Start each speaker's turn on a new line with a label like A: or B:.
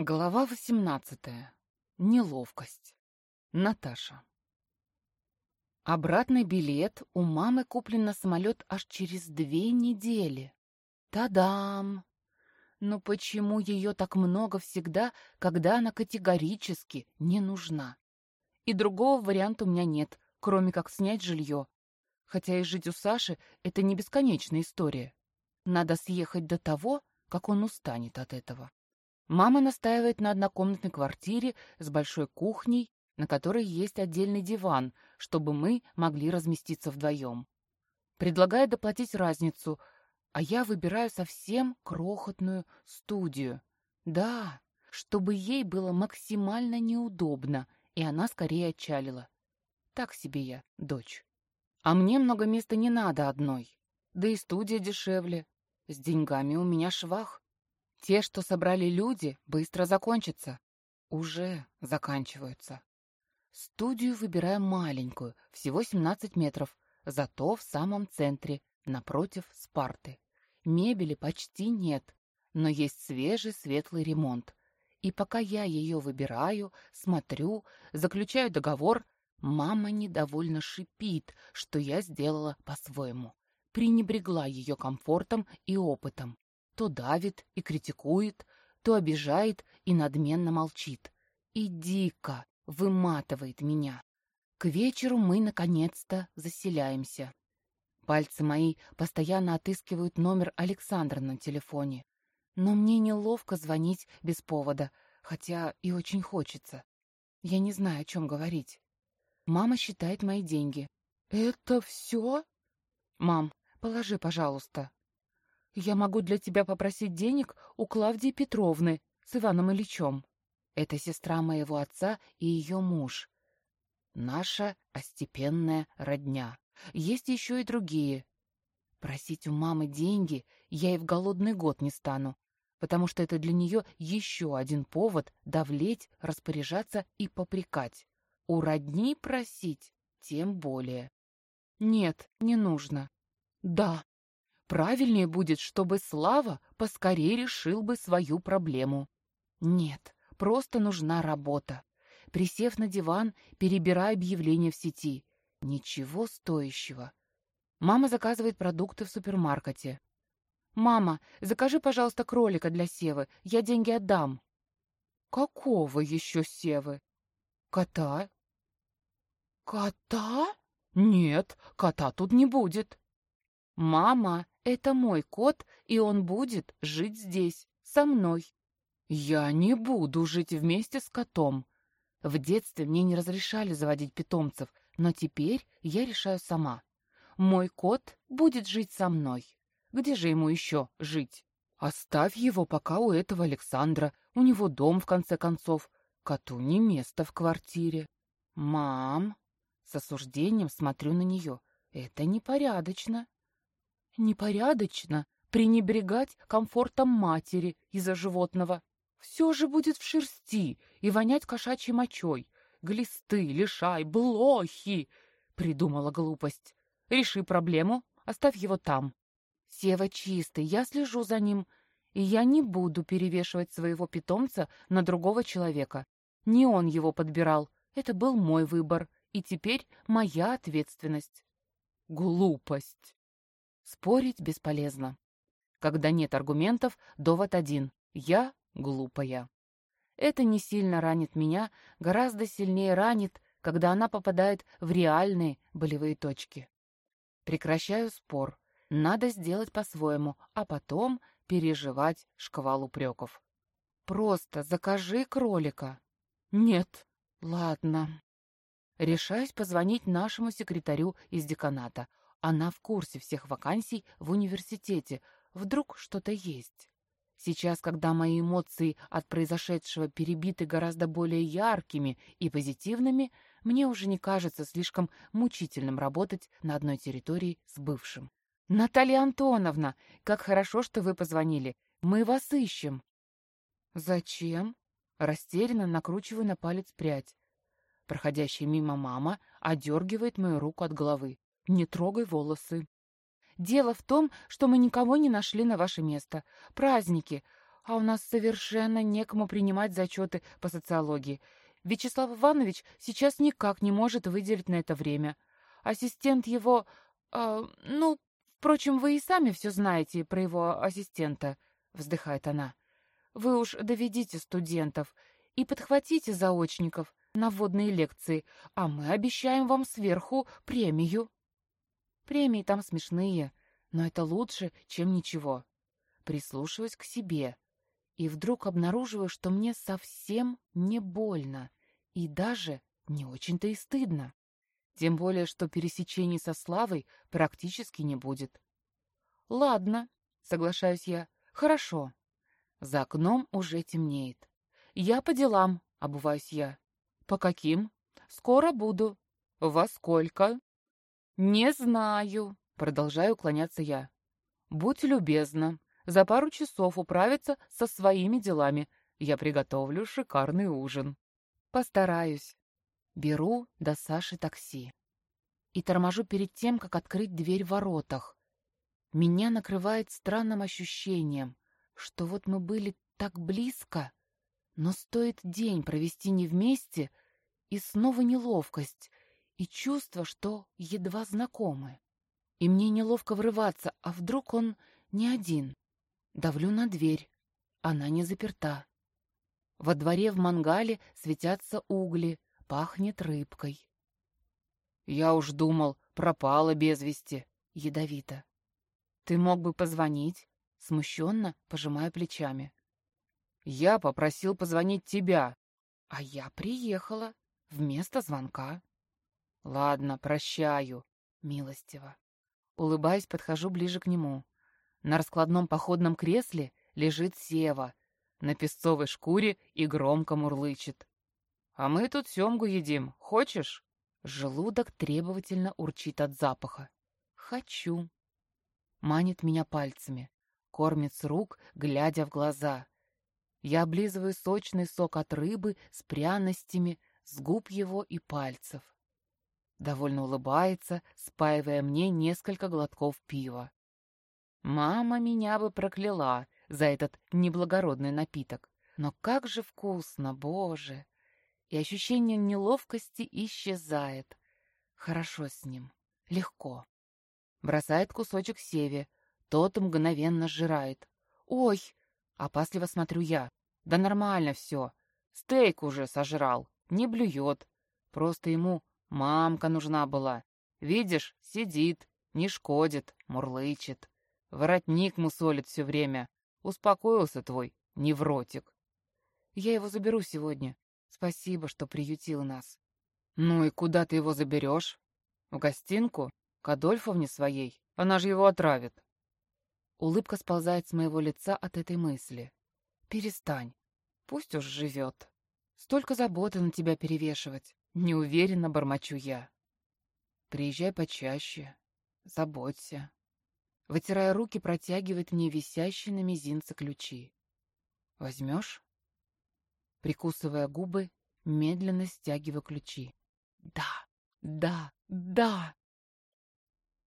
A: Глава восемнадцатая. Неловкость. Наташа. Обратный билет у мамы куплен на самолет аж через две недели. Та-дам! Но почему ее так много всегда, когда она категорически не нужна? И другого варианта у меня нет, кроме как снять жилье. Хотя и жить у Саши — это не бесконечная история. Надо съехать до того, как он устанет от этого. Мама настаивает на однокомнатной квартире с большой кухней, на которой есть отдельный диван, чтобы мы могли разместиться вдвоем. Предлагает доплатить разницу, а я выбираю совсем крохотную студию. Да, чтобы ей было максимально неудобно, и она скорее отчалила. Так себе я, дочь. А мне много места не надо одной. Да и студия дешевле. С деньгами у меня швах. Те, что собрали люди, быстро закончатся. Уже заканчиваются. Студию выбираем маленькую, всего 17 метров, зато в самом центре, напротив Спарты. Мебели почти нет, но есть свежий светлый ремонт. И пока я ее выбираю, смотрю, заключаю договор, мама недовольно шипит, что я сделала по-своему. Пренебрегла ее комфортом и опытом то давит и критикует, то обижает и надменно молчит. И дико выматывает меня. К вечеру мы, наконец-то, заселяемся. Пальцы мои постоянно отыскивают номер Александра на телефоне. Но мне неловко звонить без повода, хотя и очень хочется. Я не знаю, о чем говорить. Мама считает мои деньги. «Это все?» «Мам, положи, пожалуйста», я могу для тебя попросить денег у Клавдии Петровны с Иваном Ильичем. Это сестра моего отца и ее муж. Наша остепенная родня. Есть еще и другие. Просить у мамы деньги я и в голодный год не стану, потому что это для нее еще один повод давлеть, распоряжаться и попрекать. У родни просить тем более. Нет, не нужно. Да, Правильнее будет, чтобы Слава поскорее решил бы свою проблему. Нет, просто нужна работа. Присев на диван, перебирая объявления в сети. Ничего стоящего. Мама заказывает продукты в супермаркете. «Мама, закажи, пожалуйста, кролика для Севы, я деньги отдам». «Какого еще Севы?» «Кота». «Кота?» «Нет, кота тут не будет». «Мама, это мой кот, и он будет жить здесь, со мной». «Я не буду жить вместе с котом». В детстве мне не разрешали заводить питомцев, но теперь я решаю сама. Мой кот будет жить со мной. Где же ему еще жить? Оставь его пока у этого Александра. У него дом, в конце концов. Коту не место в квартире. Мам, с осуждением смотрю на нее. Это непорядочно. Непорядочно пренебрегать комфортом матери из-за животного. Все же будет в шерсти и вонять кошачьей мочой. Глисты, лишай, блохи. Придумала глупость. Реши проблему, оставь его там. Сева чистый, я слежу за ним, и я не буду перевешивать своего питомца на другого человека. Не он его подбирал, это был мой выбор, и теперь моя ответственность. Глупость. Спорить бесполезно. Когда нет аргументов, довод один — я глупая. Это не сильно ранит меня, гораздо сильнее ранит, когда она попадает в реальные болевые точки. Прекращаю спор. Надо сделать по-своему, а потом переживать шквал упреков. Просто закажи кролика. Нет. Ладно. Решаюсь позвонить нашему секретарю из деканата. Она в курсе всех вакансий в университете. Вдруг что-то есть. Сейчас, когда мои эмоции от произошедшего перебиты гораздо более яркими и позитивными, мне уже не кажется слишком мучительным работать на одной территории с бывшим. «Наталья Антоновна, как хорошо, что вы позвонили. Мы вас ищем». «Зачем?» Растерянно накручиваю на палец прядь. Проходящая мимо мама одергивает мою руку от головы. Не трогай волосы. Дело в том, что мы никого не нашли на ваше место. Праздники. А у нас совершенно некому принимать зачеты по социологии. Вячеслав Иванович сейчас никак не может выделить на это время. Ассистент его... Э, ну, впрочем, вы и сами все знаете про его ассистента, вздыхает она. Вы уж доведите студентов и подхватите заочников на вводные лекции, а мы обещаем вам сверху премию. Премии там смешные, но это лучше, чем ничего. Прислушиваюсь к себе и вдруг обнаруживаю, что мне совсем не больно и даже не очень-то и стыдно. Тем более, что пересечений со Славой практически не будет. «Ладно», — соглашаюсь я, — «хорошо». За окном уже темнеет. «Я по делам», — обуваюсь я. «По каким?» «Скоро буду». «Во сколько?» «Не знаю», — продолжаю уклоняться я. «Будь любезна, за пару часов управиться со своими делами. Я приготовлю шикарный ужин». «Постараюсь». Беру до Саши такси. И торможу перед тем, как открыть дверь в воротах. Меня накрывает странным ощущением, что вот мы были так близко, но стоит день провести не вместе, и снова неловкость, и чувство, что едва знакомы. И мне неловко врываться, а вдруг он не один. Давлю на дверь, она не заперта. Во дворе в мангале светятся угли, пахнет рыбкой. Я уж думал, пропала без вести, ядовито. Ты мог бы позвонить, смущенно пожимая плечами. Я попросил позвонить тебя, а я приехала вместо звонка. Ладно, прощаю, милостиво. Улыбаясь, подхожу ближе к нему. На раскладном походном кресле лежит Сева, на песцовой шкуре и громко мурлычет. «А мы тут семгу едим. Хочешь?» Желудок требовательно урчит от запаха. «Хочу». Манит меня пальцами, кормит с рук, глядя в глаза. Я облизываю сочный сок от рыбы с пряностями, с губ его и пальцев. Довольно улыбается, спаивая мне несколько глотков пива. Мама меня бы прокляла за этот неблагородный напиток. Но как же вкусно, боже! И ощущение неловкости исчезает. Хорошо с ним, легко. Бросает кусочек Севе, тот мгновенно сжирает. «Ой!» — опасливо смотрю я. «Да нормально все. Стейк уже сожрал, не блюет. Просто ему мамка нужна была. Видишь, сидит, не шкодит, мурлычет. Воротник мусолит все время. Успокоился твой невротик. Я его заберу сегодня. Спасибо, что приютил нас. Ну и куда ты его заберешь? В гостинку? К Адольфовне своей? Она же его отравит. Улыбка сползает с моего лица от этой мысли. Перестань. Пусть уж живет. Столько заботы на тебя перевешивать. Неуверенно бормочу я. Приезжай почаще. Заботься. Вытирая руки, протягивает мне висящие на мизинце ключи. Возьмешь? Прикусывая губы, медленно стягиваю ключи. Да, да, да!